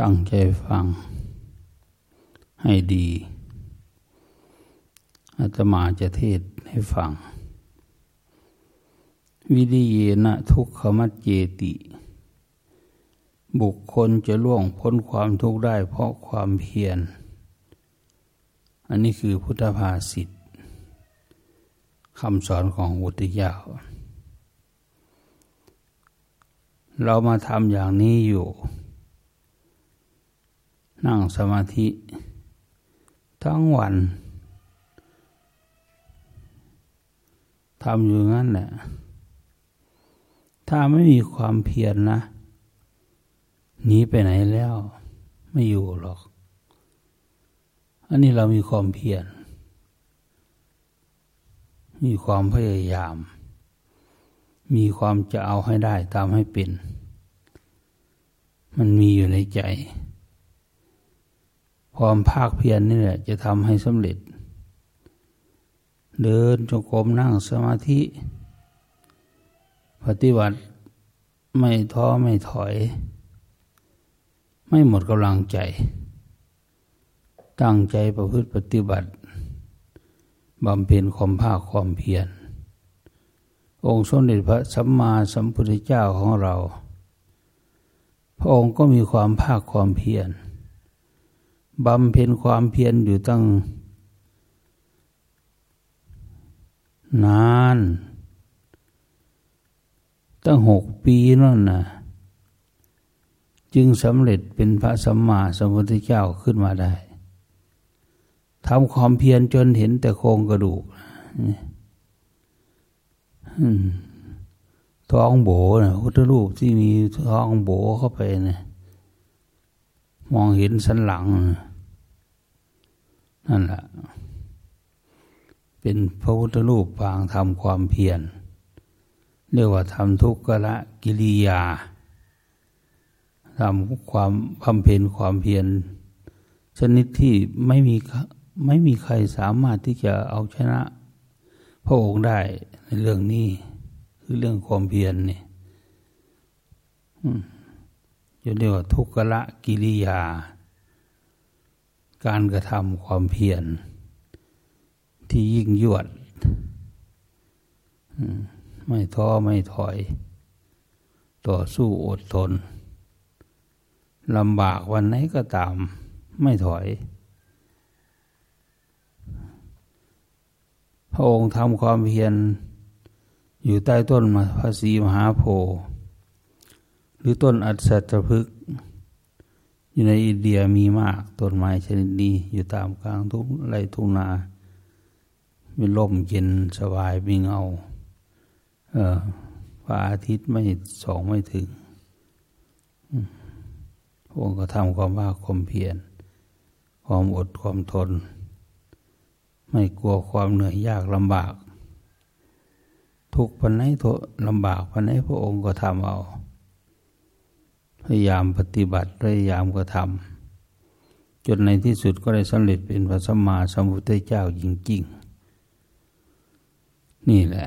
ตั้งใจฟังให้ดี อาตมาจะเทศให้ฟัง วิริเยนะทุกขมัจเจติ บุคคลจะล่วงพ้นความทุกข์ได้เพราะความเพียร อันนี้คือพุทธภาษิตคำสอนของอุตยาเรามาทำอย่างนี้อยู่ นั่งสมาธิทั้งวันทำอยู่งั้นแหละ ถ้าไม่มีความเพียรนนะหนีไปไหนแล้ว ไม่อยู่หรอก อันนี้เรามีความเพียร มีความพยายาม มีความจะเอาให้ได้ตามให้เป็น มันมีอยู่ในใจ ความภาคเพียรนนี่แหละจะทำให้สำเร็จ เดินจงกรมนั่งสมาธิ ปฏิบัติไม่ท้อไม่ถอย ไม่หมดกำลังใจ ตั้งใจประพฤติปฏิบัติบำเพ็ญความภาคความเพียร องค์สมเด็จพระสัมมาสัมพุทธเจ้าของเรา พระองค์ก็มีความภาคความเพียร บำเพ็ญความเพียรอยู่ตั้ง นาน ตั้งหกปีนั่นนะจึงสำเร็จเป็นพระสัมมาสัมพุทธเจ้าขึ้นมาได้ทำความเพียรจนเห็นแต่โครงกระดูกท้องโบนะพุทธรูปที่มีท้องโบเข้าไปนะ มองเห็นสันหลัง นั่นแหละ เป็นพระพุทธรูปปางทำความเพียรเรียกว่าทำทุกขละกิริยาทำความบำเพ็ญความเพียรชนิดที่ไม่มีไม่มีใครสามารถที่จะเอาชนะ พระองค์ได้ในเรื่องนี้ คือเรื่องความเพียรนี่ เรียกว่าทุกขละกิริยา การกระทำความเพียรที่ยิ่งยวด ไม่ท้อไม่ถอย ต่อสู้อดทนลำบากวันไหนก็ตาม ไม่ถอย พระองค์ทำความเพียรอยู่ใต้ต้นมาพระศรีมหาโพธิ์ หรือต้นอัศจพฤกษ์อยู่ในอินเดียมีมากต้นไม้ชนิดนี้อยู่ตามกลางทุ่งไรทุ่งนามีลมเย็นสบายมีเงาเออพระอาทิตย์ไม่สองไม่ถึงพวกก็ทำความว่าความเพียรความอดความทน ไม่กลัวความเหนื่อยยากลำบาก ทุกปันไหนทลำบากปันไหนพระองค์ก็ทำเอา พยายามปฏิบัติพยายามก็ทำจนในที่สุดก็ได้สำเร็จเป็นพระสัมมาสัมพุทธเจ้าจริงๆ นี่แหละ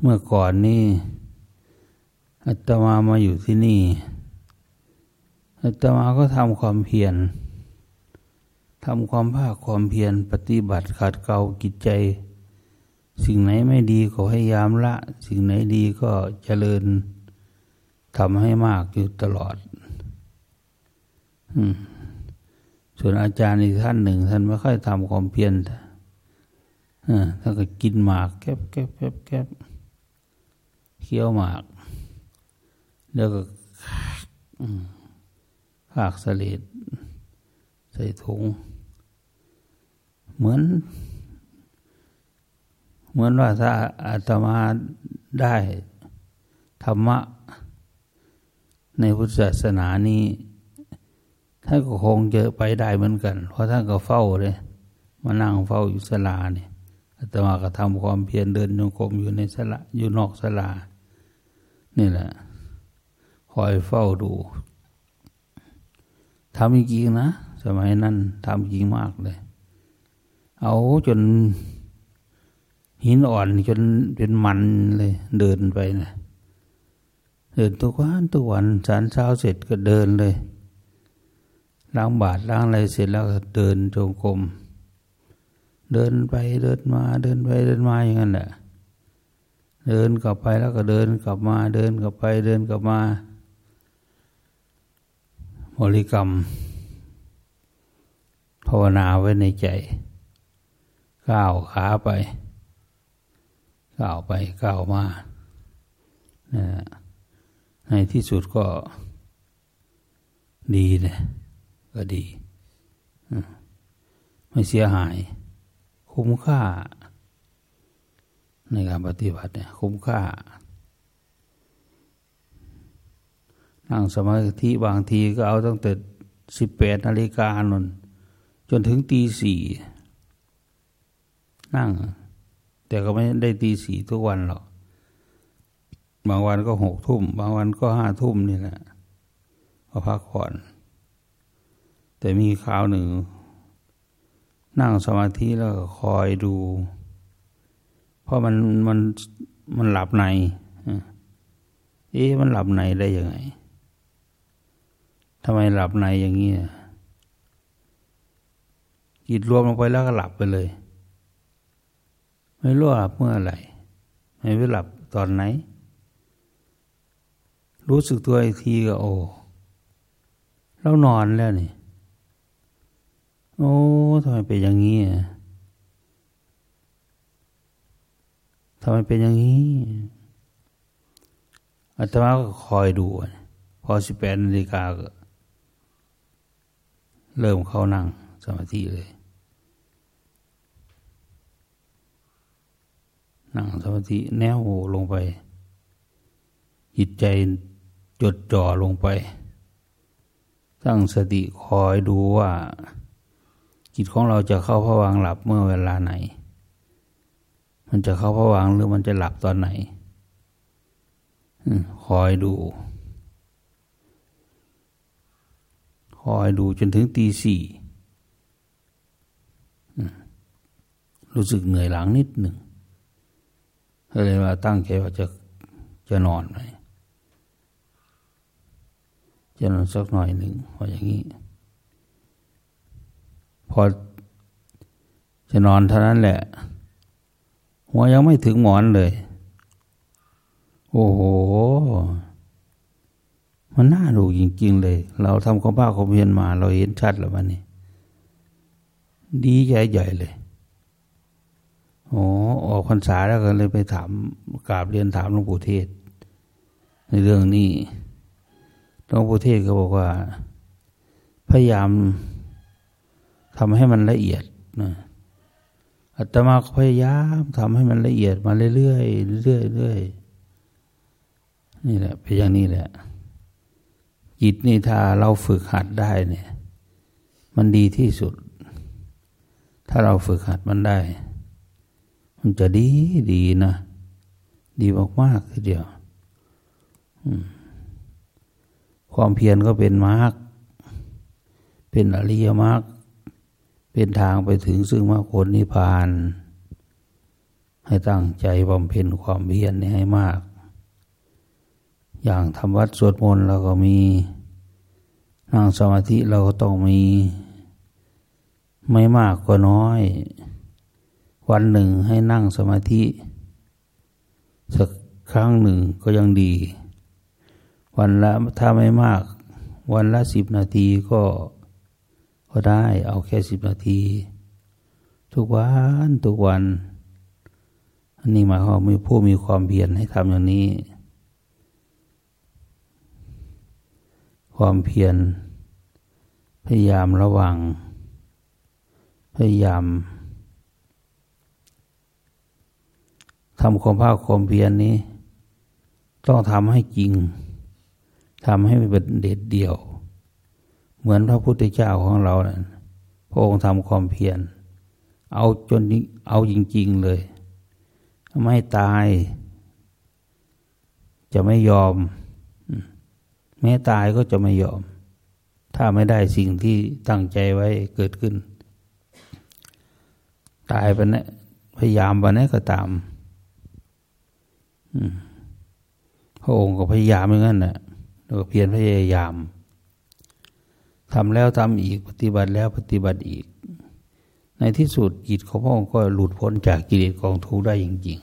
เมื่อก่อนนี่อาตมามาอยู่ที่นี่อาตมาก็ทำความเพียรทำความภาคความเพียรปฏิบัติขัดเกลากิจใจ สิ่งไหนไม่ดีก็พยายามละ สิ่งไหนดีก็เจริญทำให้มากอยู่ตลอดส่วนอาจารย์อีกท่านหนึ่ง ท่านไม่ค่อยทำความเพียรท่านก็กินหมากแก็บแก็บแก็บแก็บเคี้ยวหมาก แล้วก็ผากสลิดใส่ถุง เหมือน เหมือนว่าถ้าอาตมาได้ธรรมะ ในพุทธศาสนานี้ท่านก็คงจะไปได้เหมือนกัน เพราะท่านก็เฝ้าเลยมานั่งเฝ้าอยู่สลาเนี่ยอาตมาก็ทำความเพียรเดินโยกมอยู่ในสลาอยู่นอกสลานี่แหละคอยเฝ้าดูทำจริงนะ สมัยนั้นทำจริงมากเลย เอาจน หินอ่อนจนเป็นมันเลยเดินไปนะเดินทุกวันทุกวันฉันเช้าเสร็จก็เดินเลยล้างบาทล้างอะไรเสร็จแล้วก็เดินจงกรมเดินไปเดินมาเดินไปเดินมาอย่างนั้นแหละเดินกลับไปแล้วก็เดินกลับมา เดินกลับไปเดินกลับมาบริกรรม ภาวนาไว้ในใจ ก้าวขาไป ก้าวไปก้าวมาในที่สุดก็ดีเลยก็ดี ไม่เสียหาย คุ้มค่า ในการปฏิบัติเนี่ยคุ้มค่า นั่งสมาธิบางทีก็เอาตั้งแต่สิบแปดนาฬิกานนจนถึงตีสี่นั่ง แต่ก็ไม่ได้ตีสี่ทุกวันหรอกบางวันก็หกทุ่ม บางวันก็ห้าทุ่มนี่แหละก็พักผ่อน แต่มีคราวหนึ่ง นั่งสมาธิแล้วคอยดู เพราะมันมันมันหลับในเอ๊ะมันหลับในได้ยังไงทำไมหลับในอย่างนี้จิตรวมลงไปแล้วก็หลับไปเลย ไม่รู้หลับเมื่อไหร่ไม่รู้หลับตอนไหน รู้สึกตัวอีกทีก็โอ้เรานอนแล้วนี่ โอ้ทำไมเป็นอย่างนี้ทำไมเป็นอย่างนี้อาตมาก็คอยดู พอสิบแปดนาฬิกาก็ เริ่มเข้านั่งสมาธิเลย นั่งสมาธิแนวลงไป จิตใจจดจ่อลงไป ตั้งสติคอยดูว่า จิตของเราจะเข้าพระวังหลับเมื่อเวลาไหน มันจะเข้าพระวังหรือมันจะหลับตอนไหนคอยดู คอยดูจนถึงตีสี่รู้สึกเหนื่อยหลังนิดหนึ่ง ก็เลยว่าตั้งใจว่าจะจะนอนไหมจะนอนสักหน่อยหนึ่งพออย่างนี้ พอจะนอนเท่านั้นแหละ หัวยังไม่ถึงหมอนเลย โอ้โห มันน่าดูจริง ๆ เลย เราทำความภาคความเพียรมา เราเห็นชัดแล้วมันนี่ดีใหญ่เลย อ้ออกพรรษาแล้วก็เลยไปถามกราบเรียนถามหลวงปู่เทศ ในเรื่องนี้หลวงปู่เทศก็บอกว่า พยายามทำให้มันละเอียดนะอาตมาพยายามทำให้มันละเอียดมาเรื่อยๆเรื่อยๆเรื่อยนี่แหละเป็นอย่างนี้แหละจิตนี่ถ้าเราฝึกหัดได้เนี่ย มันดีที่สุด ถ้าเราฝึกหัดมันได้ มันจะดีดีนะ ดีมากๆทีเดียวความเพียรก็เป็นมรรคเป็นอริยมรรคเป็นทางไปถึงซึ่งมรรคผลนิพพาน ให้ตั้งใจบำเพ็ญความเพียรนี้ให้มาก อย่างทำวัดสวดมนต์เราก็มีนั่งสมาธิเราก็ต้องมี ไม่มากก็น้อย วันหนึ่งให้นั่งสมาธิ สักครั้งหนึ่งก็ยังดี วันละถ้าไม่มาก วันละสิบนาทีก็ก็ได้เอาแค่สิบนาที ทุกวันทุกวัน อันนี้หมายความมีผู้มีความเพียรให้ทำอย่างนี้ ความเพียรพยายามระวัง พยายาม ทำความภาคความเพียรนนี้ ต้องทำให้จริงทำให้เป็นเด็ดเดี่ยว เหมือนพระพุทธเจ้าของเรานะพระองค์ทำความเพียรเอาจนเอาจริง ๆเลยไม่ตาย จะไม่ยอม แม้ตายก็จะไม่ยอม ถ้าไม่ได้สิ่งที่ตั้งใจไว้เกิดขึ้น ตายไปนะพยายามไปนะก็ตาม พระองค์ก็พยายามเหมือนกันนะแล้วก็เพียรพยายามทำแล้วทำอีกปฏิบัติแล้วปฏิบัติอีก ในที่สุดจิตของพระองค์ก็หลุดพ้นจากกิเลสกองทุกข์ได้จริง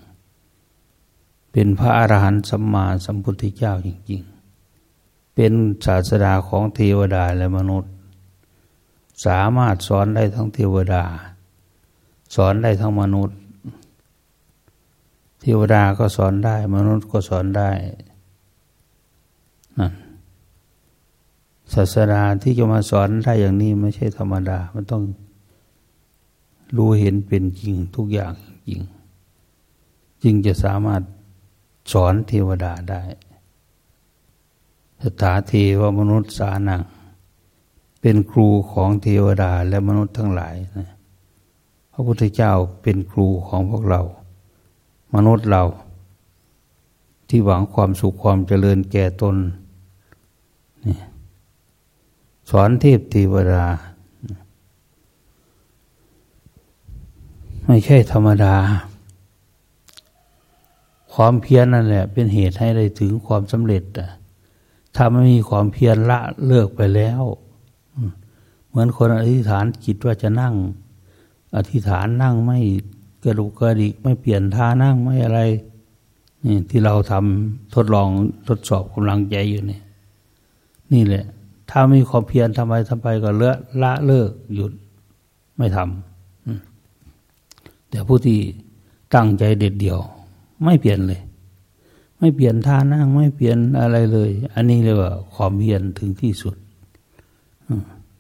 ๆ เป็นพระอรหันต์สัมมาสัมพุทธเจ้าจริง ๆ เป็นศาสดาของเทวดาและมนุษย์ สามารถสอนได้ทั้งเทวดา สอนได้ทั้งมนุษย์ เทวดาก็สอนได้ มนุษย์ก็สอนได้นั่นศาสนาที่จะมาสอนได้อย่างนี้ไม่ใช่ธรรมดา มันต้องรู้เห็นเป็นจริงทุกอย่างจริง จึงจะสามารถสอนเทวดาได้สถาเทวมนุษย์สานัง เป็นครูของเทวดาและมนุษย์ทั้งหลายนะพระพุทธเจ้าเป็นครูของพวกเรา มนุษย์เรา ที่หวังความสุขความเจริญแก่ตนนี่สอนเทพเทวดาไม่ใช่ธรรมดา ความเพียรนั่นแหละ เป็นเหตุให้ได้ถึงความสำเร็จถ้าไม่มีความเพียรละเลิกไปแล้ว เหมือนคนอธิษฐานจิตว่าจะนั่ง อธิษฐานนั่งไม่ กระดุกกระดิกไม่เปลี่ยนท่านั่งไม่อะไรนี่ที่เราทำทดลองทดสอบกำลังใจอยู่เนี่ยนี่แหละ ถ้ามีความเพียรทำไปทำไปก็เละละเลิกหยุดไม่ทำแต่ผู้ที่ตั้งใจเด็ดเดี่ยว ไม่เปลี่ยนเลย ไม่เปลี่ยนท่านั่งไม่เปลี่ยนอะไรเลย อันนี้เรียกว่า ความเพียรถึงที่สุด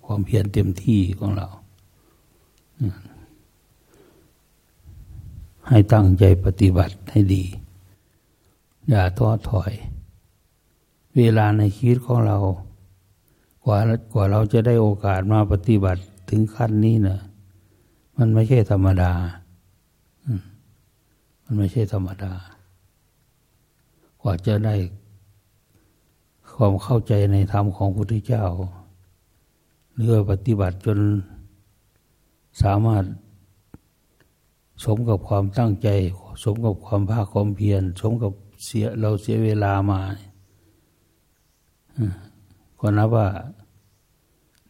ความเพียรเต็มที่ของเรา ให้ตั้งใจปฏิบัติให้ดี อย่าท้อถอย เวลาในชีวิตของเรา กว่ากว่าเราจะได้โอกาสมาปฏิบัติถึงขั้นนี้นะมันไม่ใช่ธรรมดา มันไม่ใช่ธรรมดา กว่าจะได้ความเข้าใจในธรรมของพระพุทธเจ้าหรือปฏิบัติจนสามารถ สมกับความตั้งใจ สมกับความภาคความเพียรสมกับเสียเราเสียเวลามาก็นับว่า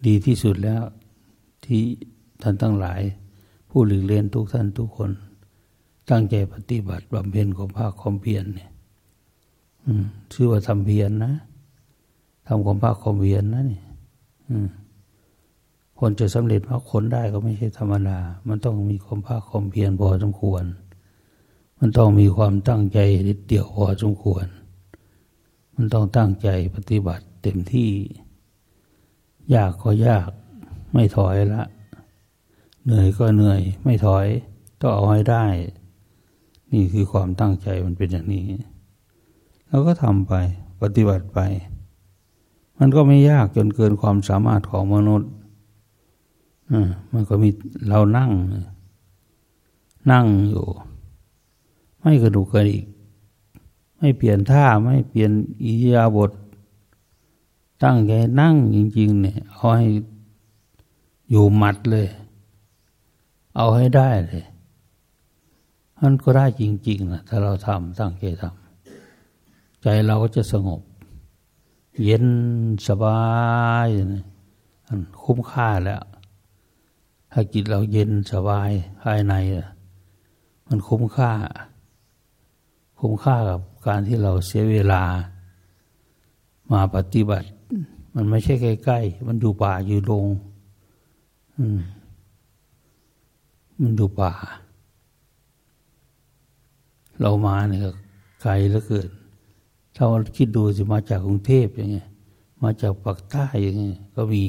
ดีที่สุดแล้วที่ท่านทั้งหลาย ผู้หลีกเล่นทุกท่านทุกคน ตั้งใจปฏิบัติบำเพ็ญความภาคความเพียรเนี่ยชื่อว่าทำเพียรนนะทำความภาคความเพียรนนะนี่ คนจะสำเร็จมากคนได้ก็ไม่ใช่ธรรมดา มันต้องมีความภาคความเพียรพอสมควร มันต้องมีความตั้งใจนิดเดียวพอสมควร มันต้องตั้งใจปฏิบัติเต็มที่ ยากก็ยากไม่ถอยละ เหนื่อยก็เหนื่อยไม่ถอย ต้องเอาให้ได้ นี่คือความตั้งใจมันเป็นอย่างนี้ แล้วก็ทำไปปฏิบัติไป มันก็ไม่ยากจนเกินความสามารถของมนุษย์ มันก็มีเรานั่ง นั่งอยู่ ไม่กระดูกกระดิกไม่เปลี่ยนท่าไม่เปลี่ยนอิยาบท ตั้งใจนั่งจริง ๆ เนี่ย เอาให้อยู่หมัดเลย เอาให้ได้เลยมันก็ได้จริง ๆนะถ้าเราทำตั้งใจทำใจเราก็จะสงบ เย็นสบายมันคุ้มค่าแล้ว ถ้าจิตเราเย็นสบายภายในมันคุ้มค่า คุ้มค่ากับการที่เราเสียเวลามาปฏิบัติ มันไม่ใช่ใกล้ๆมันอยู่ป่าอยู่ลงอืมมันอยู่ป่า เรามาเนี่ยไกลเหลือเกินถ้าเราคิดดูสิมาจากกรุงเทพอย่างเงี้ยมาจากปากใต้อย่างเงี้ยก็มี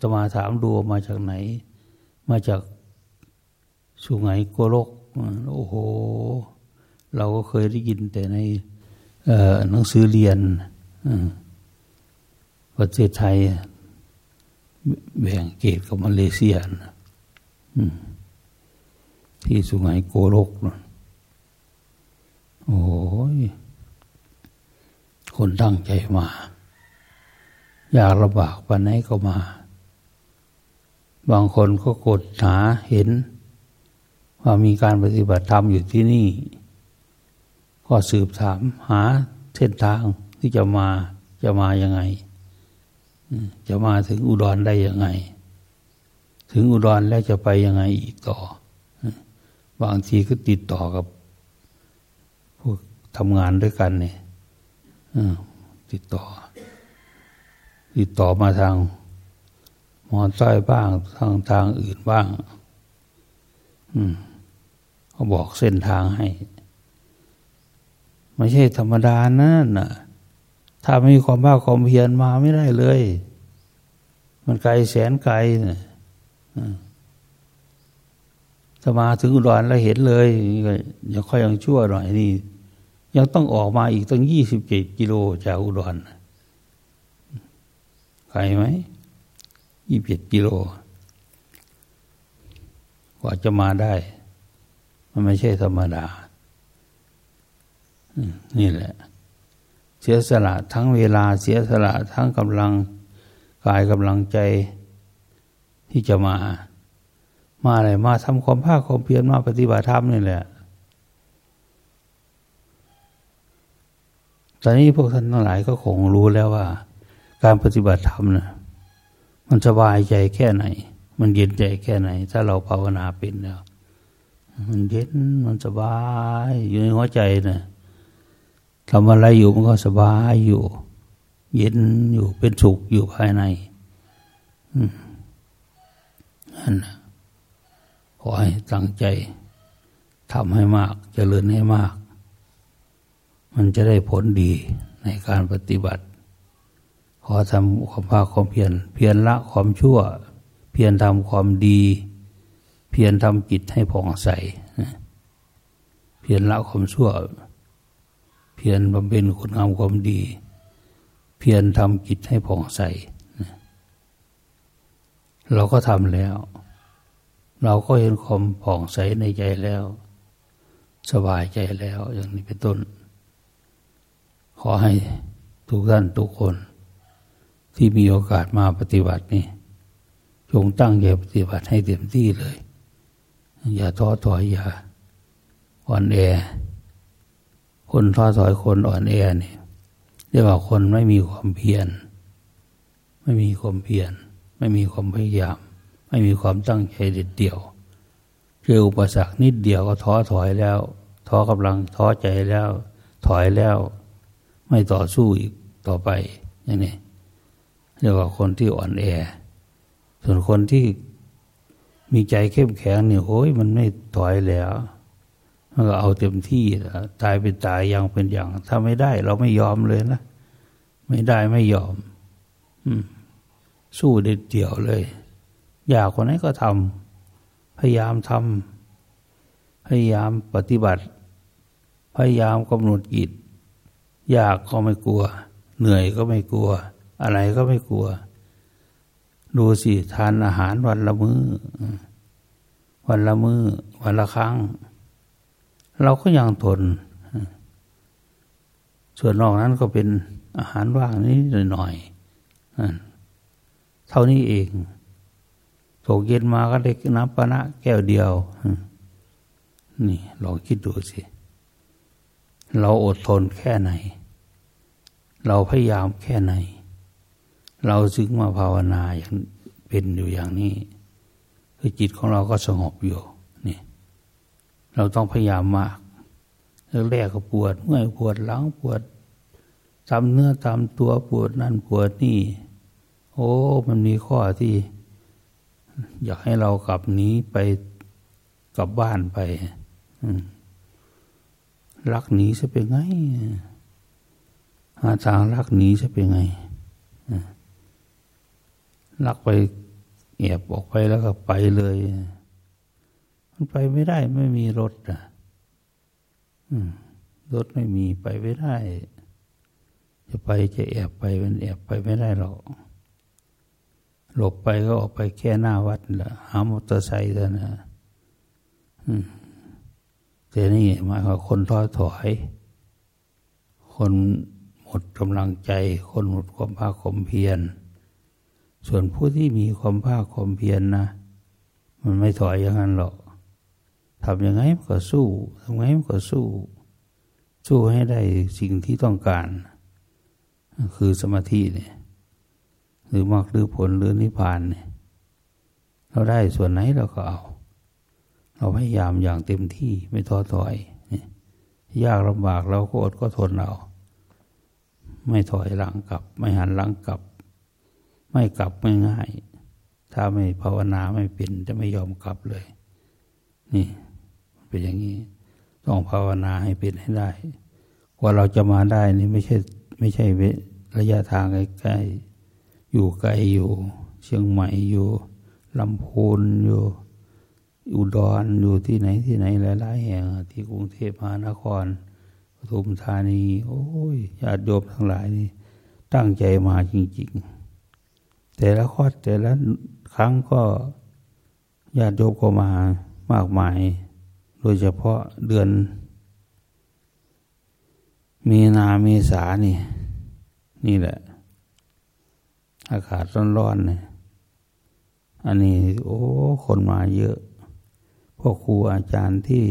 จะมาถามดูมาจากไหน มาจากสุไหงโกลกโอ้โห เราก็เคยได้ยินแต่ในหนังสือเรียนประเทศไทย แบ่งเกตกับมาเลเซียนที่สุไหงโกโลกนะโอ้ยคนตั้งใจมา อยากระบากปันไหนก็มา บางคนก็กดหาเห็น ว่ามีการปฏิบัติธรรมอยู่ที่นี่ ก็สืบถามหาเส้นทางที่จะมาจะมายังไง จะมาถึงอุดรได้ยังไง ถึงอุดรแล้วจะไปยังไงอีกต่อ บางทีก็ติดต่อกับพวกทำงานด้วยกันเนี่ยติดต่อ ติดต่อมาทาง มอใต้บ้างทางทางอื่นบ้าง อืมเขาบอกเส้นทางให้ ไม่ใช่ธรรมดานะน่ะถ้าไม่มีความภาคความเพียรมาไม่ได้เลย มันไกลแสนไกลนะถ้ามาถึงอุดรแล้วเห็นเลยยังค่อยยังชั่วหน่อยนี่ ยังต้องออกมาอีกตั้งยี่สิบเจ็ดกิโลจากอุดรไกลไหม ยี่สิบเจ็ดกิโลกว่าจะมาได้ มันไม่ใช่ธรรมดา นี่แหละ เสียสละทั้งเวลาเสียสละทั้งกำลังกายกำลังใจที่จะมา มาอะไรมาทำความภาคความเพียรมาปฏิบัติธรรมนี่แหละ ตอนนี้พวกท่านทั้งหลายก็คงรู้แล้วว่า การปฏิบัติธรรมนะ มันสบายใจแค่ไหน มันเย็นใจแค่ไหน ถ้าเราภาวนาเป็นแล้ว มันเย็นมันสบายอยู่ในหัวใจนะทำอะไรอยู่มันก็สบายอยู่ เย็นอยู่เป็นสุขอยู่ภายในนั่นขอให้ตั้งใจทำให้มากจเจริญให้มาก มันจะได้ผลดีในการปฏิบัติ ขอทำความภาคความเพียรเพียรละความชั่ว เพียรทำความดี เพียรทำจิตให้ผ่องใสเพียรละความชั่ว เพียรบำเพ็ญคุณงามความดี เพียรทำจิตให้ผ่องใสเราก็ทำแล้ว เราก็เห็นความผ่องใสในใจแล้ว สบายใจแล้วอย่างนี้เป็นต้น ขอให้ทุกท่านทุกคน ที่มีโอกาสมาปฏิบัตินี่จงตั้งใจปฏิบัติให้เต็มที่เลย อย่าท้อถอยอย่าอ่อนแอ คนท้อถอยคนอ่อนแอเนี่ยเรียกว่าคนไม่มีความเพียร ไม่มีความเพียร ไม่มีความพยายาม ไม่มีความตั้งใจเด็ดเดี่ยวเจออุปสรรคนิดเดียวก็ท้อถอยแล้ว ท้อกำลังท้อใจแล้ว ถอยแล้ว ไม่ต่อสู้อีกต่อไปอย่างนี้ เรียกว่าคนที่อ่อนแอ ส่วนคนที่มีใจเข้มแข็งเนี่ยโอ้ยมันไม่ถอยแล้วมันก็เอาเต็มที่ตายเป็นตายยังเป็นอย่าง ถ้าไม่ได้ เราไม่ยอมเลยนะ ไม่ได้ไม่ยอม อืม สู้เด็ดเดี่ยวเลย อยากคนไหนก็ทำพยายามทำพยายามปฏิบัติ พยายามกำหนดจิตอยากก็ไม่กลัว เหนื่อยก็ไม่กลัว อะไรก็ไม่กลัว ดูสิทานอาหารวันละมือ้อวันละมือ้อวันละครั้ง เราก็ยังทน ส่วนนอกนั้นก็เป็นอาหารว่างนิดหน่อยเท่านี้เองตกเย็นมาก็ได้น้ำปานะแก้วเดียว นี่ลองคิดดูสิ เราอดทนแค่ไหน เราพยายามแค่ไหน เราซึงมาภาวนาอย่างเป็นอยู่อย่างนี้คือจิตของเราก็สงบอยู่นี่เราต้องพยายามมากแรกก็ปวดเมื่อยปวดหลังปวดตามเนื้อตามตัวปวดนั่นปวดนี่ โอ้ มันมีข้อที่ อยากให้เรากลับนี้ไปกลับบ้านไปรักหนีจะเป็นไงหาทางรักหนีจะเป็นไง ลักไปเอียบออกไปแล้วก็ไปเลย มันไปไม่ได้ไม่มีรถอะรถไม่มีไปไม่ได้ จะไปจะแอบไปมันแอบไปไม่ได้หรอกหลบไปก็ออกไปแค่หน้าวัดละหามอเตอร์ไซค์แต่นะแต่นี่มาว่าคนท้อถอย คนหมดกำลังใจ คนหมดความภาคความเพียร ส่วนผู้ที่มีความภาคความเพียรนนะมันไม่ถอยอย่างนั้นหรอกทำยังไงมันก็สู้ทำไงมันก็สู้ สู้ให้ได้สิ่งที่ต้องการ คือสมาธิเนี่ยหรือมรรคหรือผลหรือนิพพานเนี่ยเราได้ส่วนไหนเราก็เอา เราพยายามอย่างเต็มที่ไม่ท้อถอยยากลำบากเราก็อดก็ทนเอา ไม่ถอยหลังกลับ ไม่หันหลังกลับ ไม่กลับไม่ง่าย ถ้าไม่ภาวนาไม่เป็นจะไม่ยอมกลับเลย นี่เป็นอย่างนี้ ต้องภาวนาให้เป็นให้ได้ ว่าเราจะมาได้นี่ไม่ใช่ไม่ใช่ระยะทางใกล้ๆอยู่ไกลอยู่ เชียงใหม่อยู่ลำพูนอยู่อุดรอยู่ที่ไหนที่ไหนหลายๆแห่งที่กรุงเทพมหานครปทุมธานี โอ้ยญาติโยมทั้งหลายนี่ตั้งใจมาจริง ๆ แต่ละข้อแต่ละครั้งก็ญาติโยมก็มามากมาย โดยเฉพาะเดือน มีนาเมษานี่ นี่แหละ อากาศร้อนๆเนี่ยอันนี้โอ้คนมาเยอะพวกครูอาจารย์ที่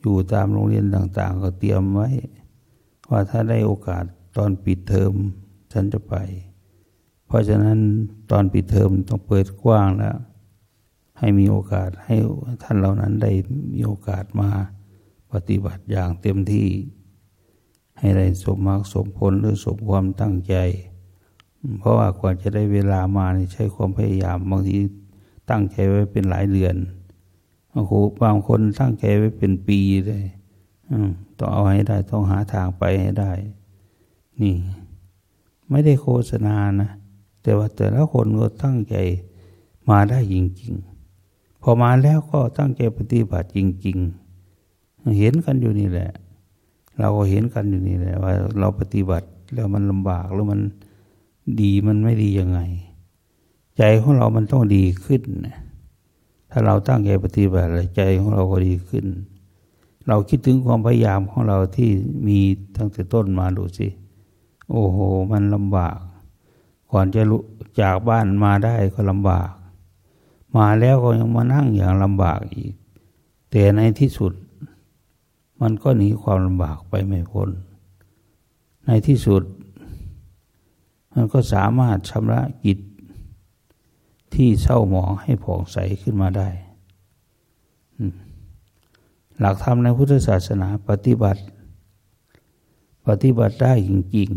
อยู่ตามโรงเรียนต่าง ๆ ก็เตรียมไว้ ว่าถ้าได้โอกาสตอนปิดเทอมฉันจะไป เพราะฉะนั้นตอนปิดเทอมต้องเปิดกว้างแล้วให้มีโอกาสให้ท่านเหล่านั้นได้มีโอกาสมาปฏิบัติอย่างเต็มที่ ให้ได้สมมากสมผลหรือสมความตั้งใจ เพราะว่ากว่าจะได้เวลามาใช้ความพยายามบางทีตั้งใจไว้เป็นหลายเดือนโอ้โหบางคนตั้งใจไว้เป็นปีเลยต้องเอาให้ได้ต้องหาทางไปให้ได้ นี่ ไม่ได้โฆษณานะ แต่ว่าแต่ละคนก็ตั้งใจมาได้จริงๆ พอมาแล้วก็ตั้งใจปฏิบัติจริง ๆ เห็นกันอยู่นี่แหละ เราก็เห็นกันอยู่นี่แหละว่าเราปฏิบัติแล้วมันลำบากแล้วมันดีมันไม่ดียังไง ใจของเรามันต้องดีขึ้น ถ้าเราตั้งใจปฏิบัติใจของเราก็ดีขึ้น เราคิดถึงความพยายามของเราที่มีตั้งแต่ต้นมาดูสิ โอ้โห มันลำบาก ก่อนจะจากบ้านมาได้ก็ลำบาก มาแล้วก็ยังมานั่งอย่างลำบากอีก แต่ในที่สุด มันก็หนีความลำบากไปไม่พ้น ในที่สุด มันก็สามารถชำระกิจที่เศร้าหมองให้ผ่องใสขึ้นมาได้ หลักธรรมในพุทธศาสนาปฏิบัติ ปฏิบัติได้จริง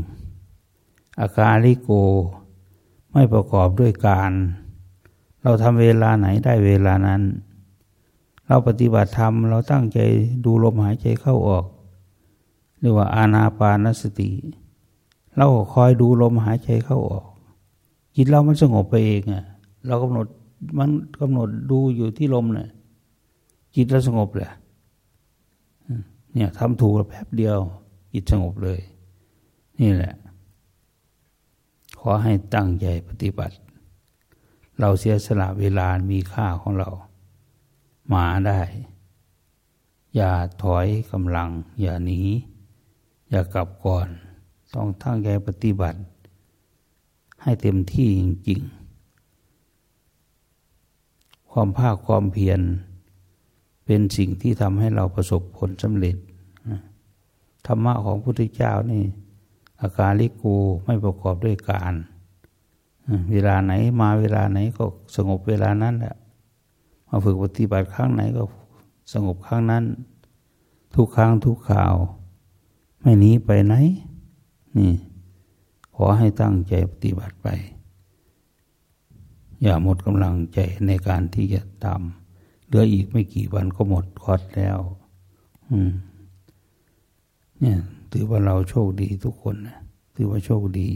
ๆ อาการลิโก ไม่ประกอบด้วยการ เราทำเวลาไหนได้เวลานั้น เราปฏิบัติธรรมเราตั้งใจดูลมหายใจเข้าออกเรียกว่าอานาปานสติ เราคอยดูลมหายใจเข้าออกจิตเรามันสงบไปเองอะเรากำหนดมันกำหนดดูอยู่ที่ลมเนี่ยจิตเราสงบเลยเนี่ยทำถูกแป๊บเดียวจิตสงบเลย นี่แหละ ขอให้ตั้งใจปฏิบัติ เราเสียสละเวลามีค่าของเรา มาได้ อย่าถอยกำลัง อย่าหนีอย่ากลับก่อน ต้องตั้งใจปฏิบัติ ให้เต็มที่จริงๆ ความภาคความเพียรเป็นสิ่งที่ทำให้เราประสบผลสำเร็จธรรมะของพระพุทธเจ้านี่ อาการลิกูไม่ประกอบด้วยการ เวลาไหนมาเวลาไหนก็สงบเวลานั้นแหละมาฝึกปฏิบัติครั้งไหนก็สงบครั้งนั้น ทุกครั้งทุกข่าว ไม่หนีไปไหน นี่ ขอให้ตั้งใจปฏิบัติไป อย่าหมดกำลังใจในการที่จะทำเหลืออีกไม่กี่วันก็หมดคอดแล้ว อืมเนี่ย ถือว่าเราโชคดีทุกคนนะถือว่าโชคดี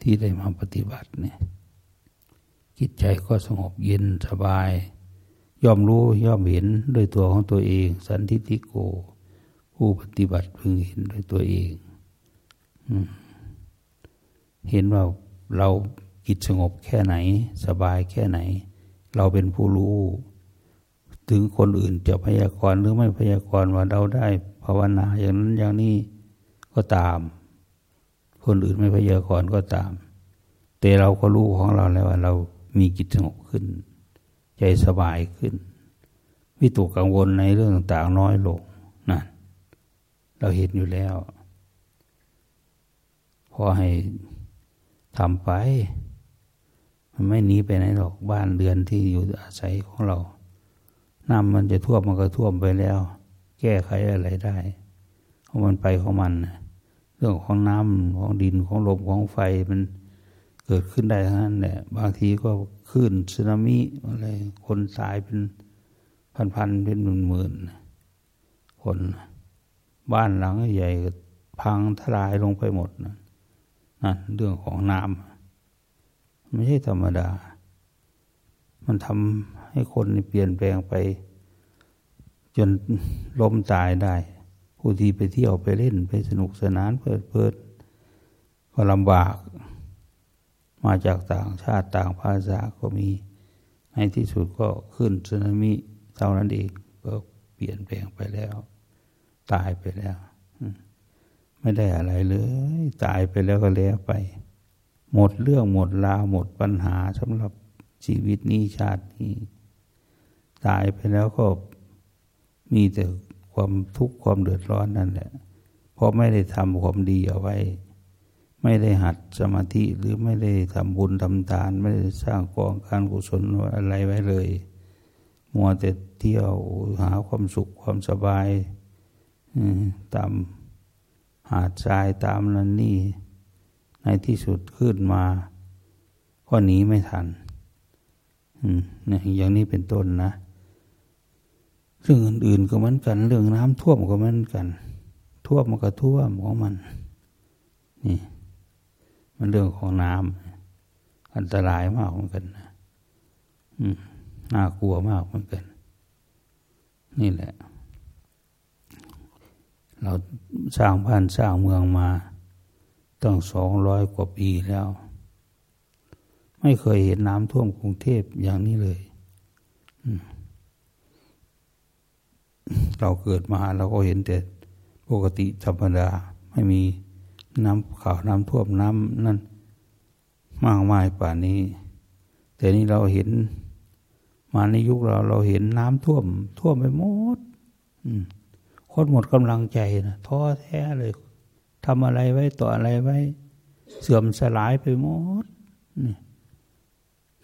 ที่ได้มาปฏิบัติเนี่ยจิตใจก็สงบเย็นสบาย ย่อมรู้ย่อมเห็นด้วยตัวของตัวเอง สันทิติโก ผู้ปฏิบัติพึงเห็นด้วยตัวเองเห็นว่าเราจิตสงบแค่ไหน สบายแค่ไหน เราเป็นผู้รู้ ถึงคนอื่นจะพยากรณ์หรือไม่พยากรณ์ว่าเราได้าวนาอย่างนั้นอย่างนี้ก็ตาม คนอื่นไม่พยากรณ์ก็ตาม แต่เราก็รู้ของเราแล้วว่า เรามีจิตสงบขึ้น ใจสบายขึ้นวิตกกังวลในเรื่องต่างๆน้อยลงนั่นเราเห็นอยู่แล้วพอให้ทำไป มันไม่หนีไปไหนหรอกบ้านเรือนที่อยู่อาศัยของเราน้ำมันจะท่วมมันก็ท่วมไปแล้ว แก้ไขอะไรได้เพราะมันไปของมัน เรื่องของน้ำของดินของลมของไฟมันเกิดขึ้นได้ทั้งนั้นแหละบางทีก็คลื่นสึนามิอะไรคนตายเป็นพันๆเป็นหมื่นๆคนบ้านหลังใหญ่พังทลายลงไปหมดนะนั่นเรื่องของน้ำไม่ใช่ธรรมดา มันทำให้คนเปลี่ยนแปลงไป จนล้มตายได้ ผู้ที่ไปเที่ยวไปเล่นไปสนุกสนานเพลิดเพลินก็ลำบาก มาจากต่างชาติต่างภาษาก็มีในที่สุดก็ขึ้นสึนามิเท่านั้นเองก็เปลี่ยนแปลงไปแล้ว ตายไปแล้ว ไม่ได้อะไรเลย ตายไปแล้วก็แล้วไป หมดเรื่องหมดราวหมดปัญหาสำหรับชีวิตนี้ชาตินี้ ตายไปแล้วก็ มีแต่ความทุกข์ความเดือดร้อนนั่นแหละเพราะไม่ได้ทำความดีเอาไว้ ไม่ได้หัดสมาธิหรือไม่ได้ทำบุญทำทาน ไม่ได้สร้างกองการกุศลอะไรไว้เลย มัวแต่เที่ยวหาความสุขความสบายตามหาดทรายตามนั้นนี่ ในที่สุดขึ้นมาก็หนีไม่ทันอย่างนี้เป็นต้นนะ เรื่องอื่นๆก็เหมือนกัน เรื่องน้ำท่วมก็เหมือนกัน ท่วมมันก็ท่วมของมัน นี่ มันเรื่องของน้ำอันตรายมากเหมือนกันนะน่ากลัวมากเหมือนกัน นี่แหละ เราสร้างบ้านสร้างเมืองมาตั้งสองร้อยกว่าปีแล้ว ไม่เคยเห็นน้ำท่วมกรุงเทพอย่างนี้เลย เราเกิดมาเราก็เห็นแต่ปกติธรรมดาไม่มีน้ำข่าวน้ำท่วมน้ำนั่นมากมายป่านนี้ แต่นี่เราเห็น มาในยุคเราเราเห็นน้ำท่วม ท่วมไปหมดคนหมดกำลังใจนะท้อแท้เลยทำอะไรไว้ต่ออะไรไว้ เสื่อมสลายไปหมด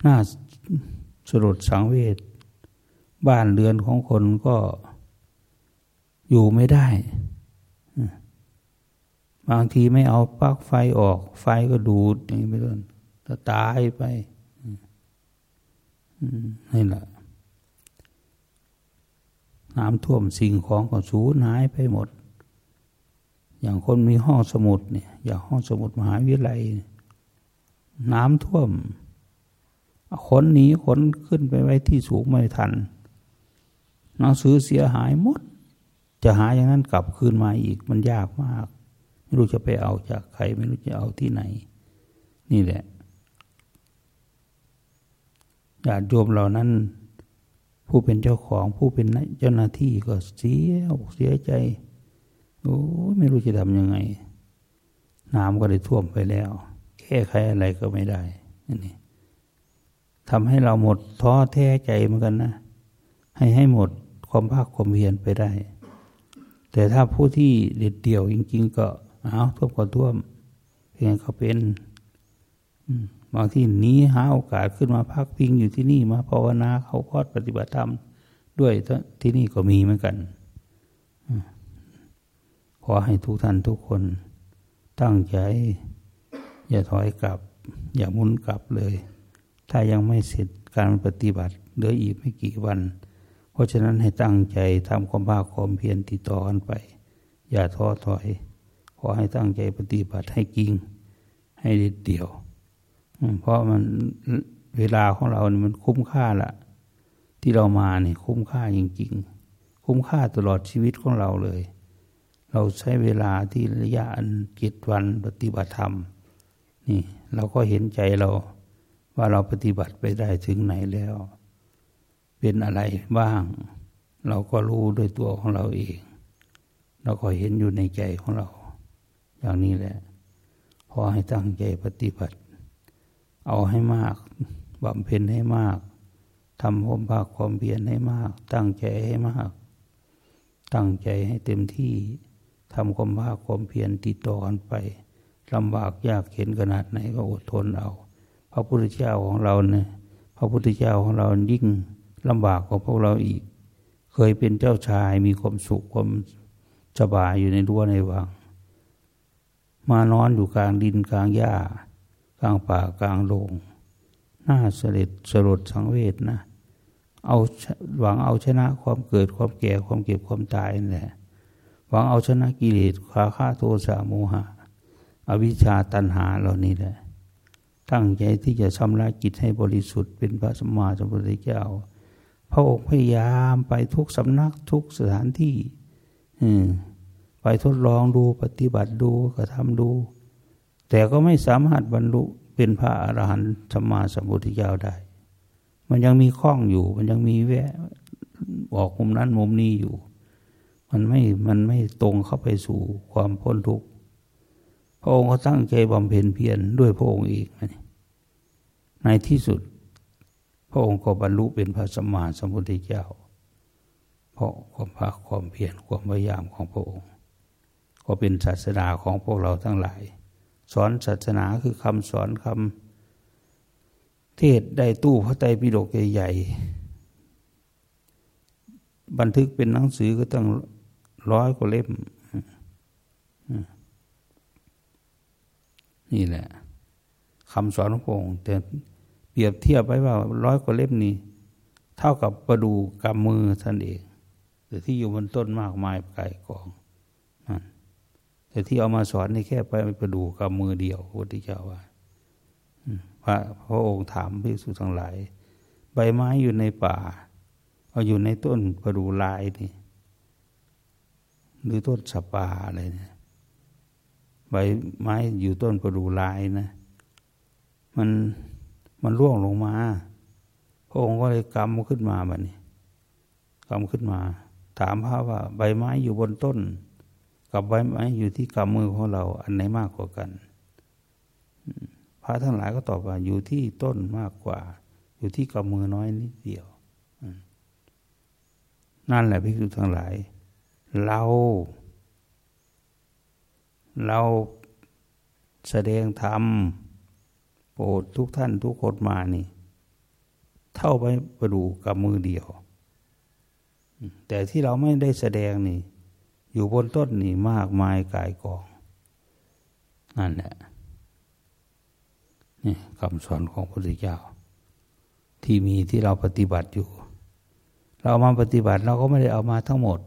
น่าสลดสังเวชบ้านเรือนของคนก็ อยู่ไม่ได้ บางทีไม่เอาปลั๊กไฟออก ไฟก็ดูดอย่างนี้ไปต้นตายไปนี่แหละน้ำท่วมสิ่งของก็สูญหายไปหมด อย่างคนมีห้องสมุดเนี่ย อย่างห้องสมุดมหาวิทยาลัย น้ำท่วมคนหนีคนขึ้นไปไว้ที่สูงไม่ทันหนังสือเสียหายหมด จะหาอย่างนั้นกลับคืนมาอีกมันยากมาก ไม่รู้จะไปเอาจากใคร ไม่รู้จะเอาที่ไหน นี่แหละญาติโยมเหล่านั้น ผู้เป็นเจ้าของผู้เป็นเจ้าหน้าที่ก็เสียอกเสียใจโอ้ไม่รู้จะทำยังไง น้ำก็ได้ท่วมไปแล้ว แก้ไขอะไรก็ไม่ได้นี่ทำให้เราหมดท้อแท้ใจเหมือนกันนะ ให้ให้หมดความภาคความเพียรไปได้ แต่ถ้าผู้ที่เด็ดเดี่ยวจริง ๆ ก็เอาท่วมก็ท่วมเพียงเขาเป็นบางที่นี้หาโอกาสขึ้นมาพักพิงอยู่ที่นี่มาภาวนาเขาพอดปฏิบัติธรรมด้วยที่นี่ก็มีเหมือนกันขอให้ทุกท่านทุกคนตั้งใจ อย่าถอยกลับ อย่ามุนกลับเลย ถ้ายังไม่เสร็จการปฏิบัติเหลืออีกไม่กี่วัน เพราะฉะนั้นให้ตั้งใจทำความภาคความเพียรติดต่อกันไป อย่าท้อถอย ขอให้ตั้งใจปฏิบัติให้จริง ให้เด็ดเดี่ยว เพราะมันเวลาของเราเนี่ยมันคุ้มค่าละที่เรามาเนี่ยคุ้มค่าจริง ๆ คุ้มค่าตลอดชีวิตของเราเลย เราใช้เวลาที่ระยะอันจิตวันปฏิบัติธรรมนี่เราก็เห็นใจเราว่าเราปฏิบัติไปได้ถึงไหนแล้ว เป็นอะไรบ้าง เราก็รู้ด้วยตัวของเราเอง เราก็เห็นอยู่ในใจของเรา อย่างนี้แหละพอให้ตั้งใจปฏิบัติ เอาให้มากบำเพ็ญให้มากทำความภาคความเพียรให้มาก ตั้งใจให้มาก ตั้งใจให้เต็มที่ทำความภาคความเพียรติดต่อกันไปลำบากยากเข็นขนาดไหนก็อดทนเอา พระพุทธเจ้าของเราเนี่ยพระพุทธเจ้าของเรายิ่ง ลำบากกว่าพวกเราอีก เคยเป็นเจ้าชายมีความสุขความสบายอยู่ในรั้วในวัง มานอนอยู่กลางดินกลางหญ้ากลางป่ากลางโลงน่าเสด็จสลดสังเวชนะ เอาหวังเอาชนะความเกิดความแก่ความเก็บความตายนี่แหละ หวังเอาชนะกิเลสขาฆ่าโทสะโมหะ อวิชชาตัณหาเหล่านี้แหละ ตั้งใจที่จะชำระจิตให้บริสุทธิ์เป็นพระสัมมาสัมพุทธเจ้า ระองค์พยายามไปทุกสำนักทุกสถานที่ไปทดลองดูปฏิบัติดูกระทำดู แต่ก็ไม่สามารถบรรลุเป็นพระอรหันต์สมมาสัมพุทธเจ้าได้ มันยังมีข้องอยู่ มันยังมีแวะออกมุมนั้นมุมนี้อยู่ มันไม่มันไม่ตรงเข้าไปสู่ความพ้นทุกข์พระองค์ก็ตั้งใจบำเพ็ญเพียรด้วยพระองค์เองในที่สุด พระองค์ก็บรรลุเป็นพระสัมมาสัมพุทธเจ้า เพราะความภาคความเพียรความพยายามของพระองค์ ก็เป็นศาสดาของพวกเราทั้งหลาย สอนศาสนาคือคำสอนคำเทศได้ตู้พระไตรปิฎกใหญ่ๆบันทึกเป็นหนังสือก็ตั้งร้อยกว่าเล่มนี่แหละคำสอนของพระองค์แต่ เปรียบเทียบไว้ว่าร้อยกว่าเล่มนี้ เท่ากับประดูกำมือท่านเองแต่ที่อยู่บนต้นมากมายไก่กองนั่นแต่ที่เอามาสอนนี่แค่ไปไปดูกับมือเดียวพุทธเจ้าว่าพระพระองค์ถามภิกษุทั้งหลาย ใบไม้อยู่ในป่า เอาอยู่ในต้นประดูลายนี่หรือต้นสปาอะไรเนี่ยใบไม้อยู่ต้นประดูลายนะ มัน มันร่วงลงมา พระองค์ก็เลยกำขึ้นมาแบบนี้กำขึ้นมา ถามพระว่า ใบไม้อยู่บนต้น กับไว้ไหมอยู่ที่กำมือของเรา อันไหนมากกว่ากัน พระทั้งหลายก็ตอบว่า อยู่ที่ต้นมากกว่า อยู่ที่กำมือน้อยนิดเดียว นั่นแหละพิจุทั้งหลาย เรา เราแสดงธรรม โปรดทุกท่านทุกคนมานี่ เท่าไปประดูกับมือเดียว แต่ที่เราไม่ได้แสดงนี่ อยู่บนต้นนี่มากมายกายกอง นั่นแหละนี่คำสอนของพระพุทธเจ้า ที่มีที่เราปฏิบัติอยู่ เราเอามาปฏิบัติเราก็ไม่ได้เอามาทั้งหมด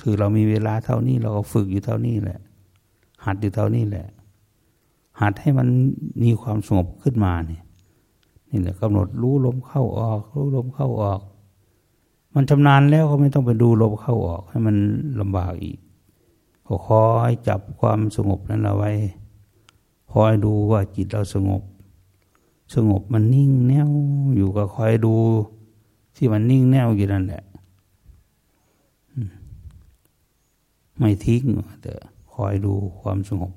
คือเรามีเวลาเท่านี้เราก็ฝึกอยู่เท่านี้แหละ หัดอยู่เท่านี้แหละ หัดให้มันมีความสงบขึ้นมาเนี่ยนี่แหละกำหนดรู้ลมเข้าออก รู้ลมเข้าออก มันชำนาญแล้วก็ไม่ต้องไปดูลมเข้าออก ให้มันลำบากอีกก็คอยจับความสงบนั้นเอาไว้คอยดูว่าจิตเราสงบ สงบมันนิ่งแน่วอยู่ก็คอยดู ที่มันนิ่งแน่วอยู่นั่นแหละไม่ทิ้งแต่คอยดูความสงบ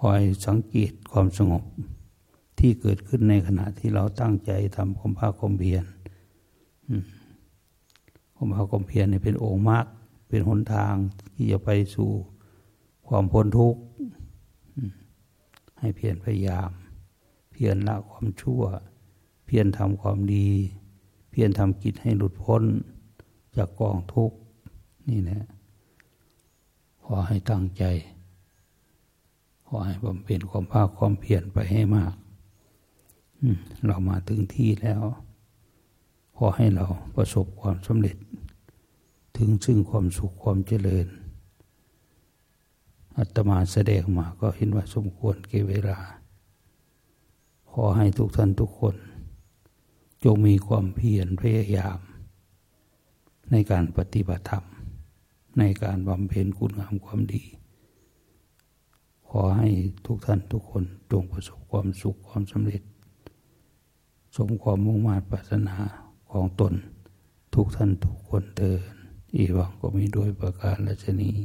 คอยสังเกตความสงบที่เกิดขึ้นในขณะที่เราตั้งใจทำความภาคความเพียรความภาคความเพียรเป็นองค์มรรคเป็นหนทางที่จะไปสู่ความพ้นทุกข์ให้เพียรพยายาม เพียรละความชั่ว เพียรทำความดี เพียรทำกิจให้หลุดพ้น จากกองทุกข์นี่นะขอให้ตั้งใจ ขอให้บำเพ็ญความภาคความเพียรไปให้มากเรามาถึงที่แล้ว ขอให้เราประสบความสำเร็จ ถึงซึ่งความสุขความเจริญ อัตมาแสดงมาก็เห็นว่าสมควรเก็บเวลา ขอให้ทุกท่านทุกคน จงมีความเพียรพยายาม ในการปฏิบัติธรรม ในการบำเพ็ญคุณงามความดี ขอให้ทุกท่านทุกคนจงประสบความสุขความสำเร็จ สมความมุ่งมา่ปรารถนาของตน ทุกท่านทุกคนเตือนอีหวังก็มีด้วยประการละชนี้